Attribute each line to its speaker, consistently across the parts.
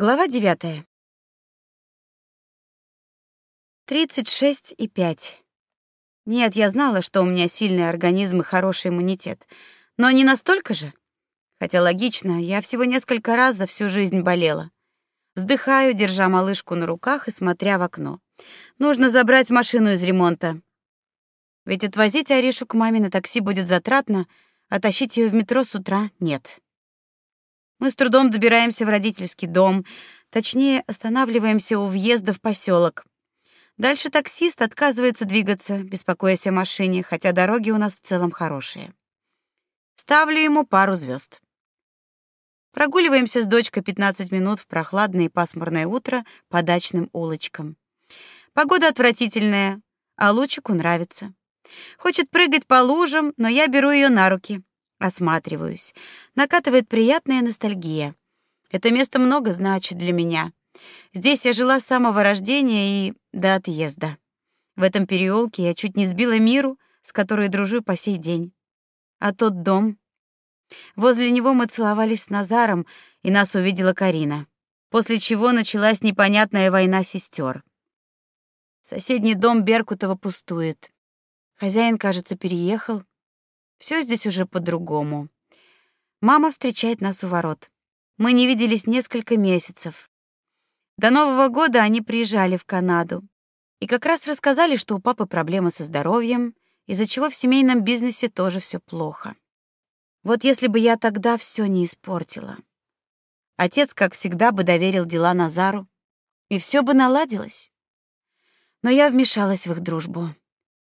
Speaker 1: Глава 9. 36 и 5. Нет, я знала, что у меня сильный организм и хороший иммунитет, но не настолько же. Хотя логично, я всего несколько раз за всю жизнь болела. Вздыхаю, держа малышку на руках и смотря в окно. Нужно забрать машину из ремонта. Ведь отвозить Аришу к маме на такси будет затратно, а тащить ее в метро с утра нет. Мы с трудом добираемся в родительский дом, точнее, останавливаемся у въезда в поселок. Дальше таксист отказывается двигаться, беспокоясь о машине, хотя дороги у нас в целом хорошие. Ставлю ему пару звезд. Прогуливаемся с дочкой 15 минут в прохладное и пасмурное утро по дачным улочкам. Погода отвратительная, а Лучику нравится. Хочет прыгать по лужам, но я беру ее на руки. Осматриваюсь. Накатывает приятная ностальгия. Это место много значит для меня. Здесь я жила с самого рождения и до отъезда. В этом переулке я чуть не сбила Миру, с которой дружу по сей день. А тот дом... Возле него мы целовались с Назаром, и нас увидела Карина. После чего началась непонятная война сестер. Соседний дом Беркутова пустует. Хозяин, кажется, переехал, все здесь уже по-другому. Мама встречает нас у ворот. Мы не виделись несколько месяцев. До Нового года они приезжали в Канаду и как раз рассказали, что у папы проблемы со здоровьем, из-за чего в семейном бизнесе тоже все плохо. Вот если бы я тогда все не испортила. Отец, как всегда, бы доверил дела Назару, и все бы наладилось. Но я вмешалась в их дружбу,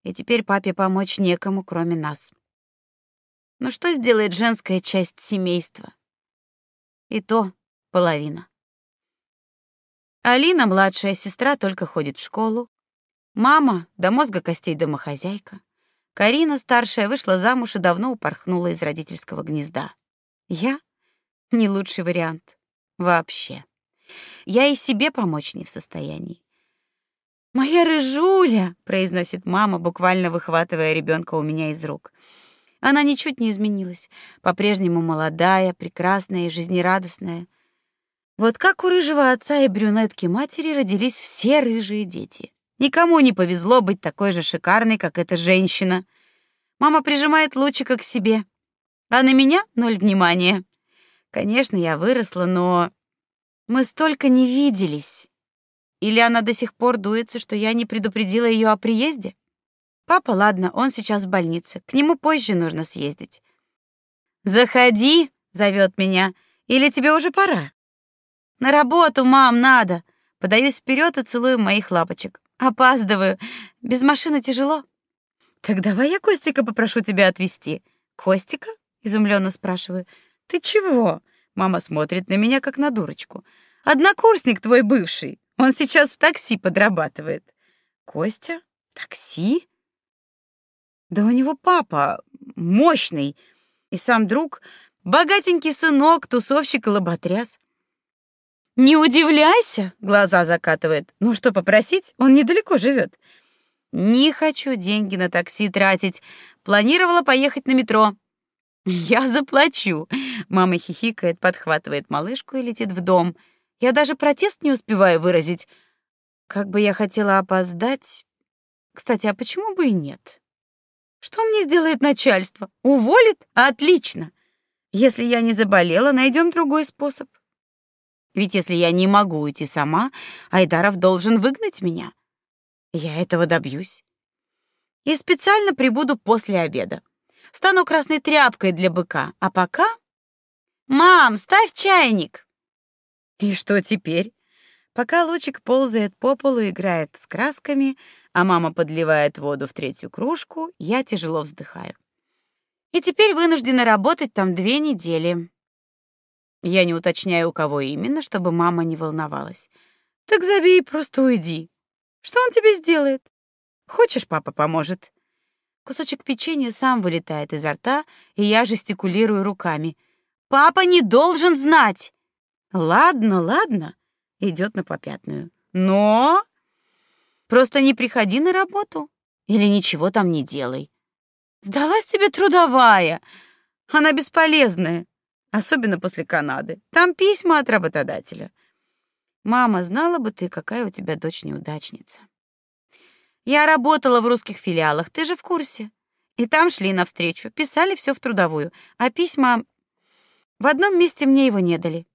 Speaker 1: и теперь папе помочь некому, кроме нас. Но что сделает женская часть семейства? И то половина. Алина, младшая сестра, только ходит в школу. Мама до мозга костей домохозяйка. Карина, старшая, вышла замуж и давно упорхнула из родительского гнезда. Я не лучший вариант вообще. Я и себе помочь не в состоянии. Моя рыжуля, произносит мама, буквально выхватывая ребенка у меня из рук. Она ничуть не изменилась, по-прежнему молодая, прекрасная и жизнерадостная. Вот как у рыжего отца и брюнетки матери родились все рыжие дети. Никому не повезло быть такой же шикарной, как эта женщина. Мама прижимает лучика к себе, а на меня ноль внимания. Конечно, я выросла, но мы столько не виделись. Или она до сих пор дуется, что я не предупредила ее о приезде? Папа, ладно, он сейчас в больнице. К нему позже нужно съездить. Заходи, зовет меня. Или тебе уже пора? На работу, мам, надо. Подаюсь вперед и целую моих лапочек. Опаздываю. Без машины тяжело. Так давай я Костика попрошу тебя отвезти. Костика? изумленно спрашиваю. Ты чего? Мама смотрит на меня как на дурочку. Однокурсник твой бывший. Он сейчас в такси подрабатывает. Костя? Такси? Да у него папа мощный, и сам друг богатенький сынок, тусовщик и лоботряс. Не удивляйся, глаза закатывает. Ну что попросить? Он недалеко живет. Не хочу деньги на такси тратить. Планировала поехать на метро. Я заплачу. Мама хихикает, подхватывает малышку и летит в дом. Я даже протест не успеваю выразить. Как бы я хотела опоздать. Кстати, а почему бы и нет? Что мне сделает начальство? Уволит? Отлично. Если я не заболела, найдем другой способ. Ведь если я не могу уйти сама, Айдаров должен выгнать меня. Я этого добьюсь. И специально прибуду после обеда. Стану красной тряпкой для быка. А пока... Мам, ставь чайник. И что теперь? Пока лучик ползает по полу, играет с красками, а мама подливает воду в третью кружку, я тяжело вздыхаю. И теперь вынуждена работать там две недели. Я не уточняю, у кого именно, чтобы мама не волновалась. Так забей, просто уйди. Что он тебе сделает? Хочешь, папа поможет? Кусочек печенья сам вылетает изо рта, и я жестикулирую руками. Папа не должен знать. Ладно, ладно идет на попятную. Но просто не приходи на работу или ничего там не делай. Сдалась тебе трудовая. Она бесполезная, особенно после Канады. Там письма от работодателя. Мама, знала бы ты, какая у тебя дочь неудачница. Я работала в русских филиалах, ты же в курсе. И там шли навстречу, писали все в трудовую, а письма в одном месте мне его не дали.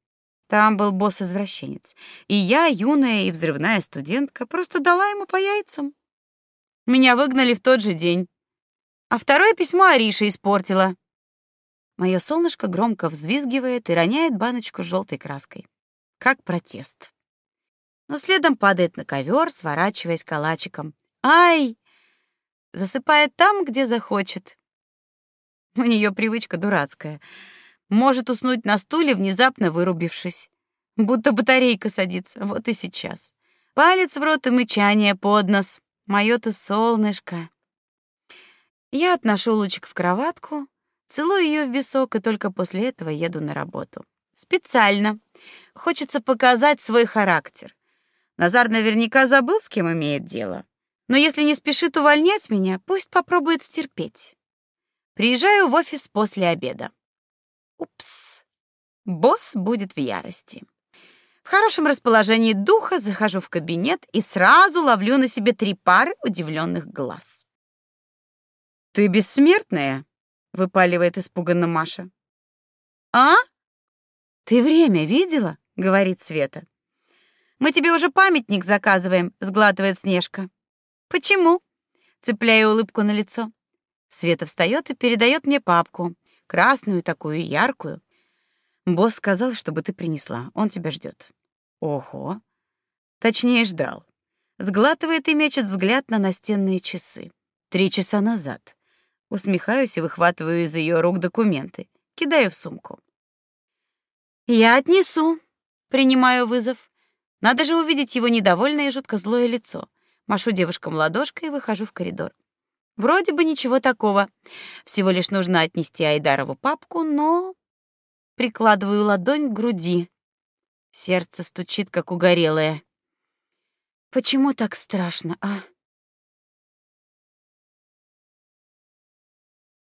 Speaker 1: Там был босс-извращенец, и я, юная и взрывная студентка, просто дала ему по яйцам. Меня выгнали в тот же день. А второе письмо Ариша испортила. Мое солнышко громко взвизгивает и роняет баночку с желтой краской, как протест. Но следом падает на ковер, сворачиваясь калачиком. Ай! Засыпает там, где захочет. У нее привычка дурацкая. Может уснуть на стуле, внезапно вырубившись. Будто батарейка садится. Вот и сейчас. Палец в рот и мычание под нос. Моё ты солнышко. Я отношу лучик в кроватку, целую ее в висок и только после этого еду на работу. Специально. Хочется показать свой характер. Назар наверняка забыл, с кем имеет дело. Но если не спешит увольнять меня, пусть попробует стерпеть. Приезжаю в офис после обеда. Упс. Босс будет в ярости. В хорошем расположении духа захожу в кабинет и сразу ловлю на себе три пары удивленных глаз. Ты бессмертная, выпаливает испуганно Маша. А? Ты время видела? говорит Света. Мы тебе уже памятник заказываем, сглатывает Снежка. Почему? Цепляю улыбку на лицо. Света встает и передает мне папку, красную такую яркую. Босс сказал, чтобы ты принесла. Он тебя ждет. Ого. Точнее, ждал. Сглатывает и мечет взгляд на настенные часы. Три часа назад. Усмехаюсь и выхватываю из ее рук документы, кидаю в сумку. Я отнесу. Принимаю вызов. Надо же увидеть его недовольное и жутко злое лицо. Машу девушкам ладошкой и выхожу в коридор. Вроде бы ничего такого. Всего лишь нужно отнести Айдарову папку, но прикладываю ладонь к груди. Сердце стучит как угорелое. Почему так страшно, а?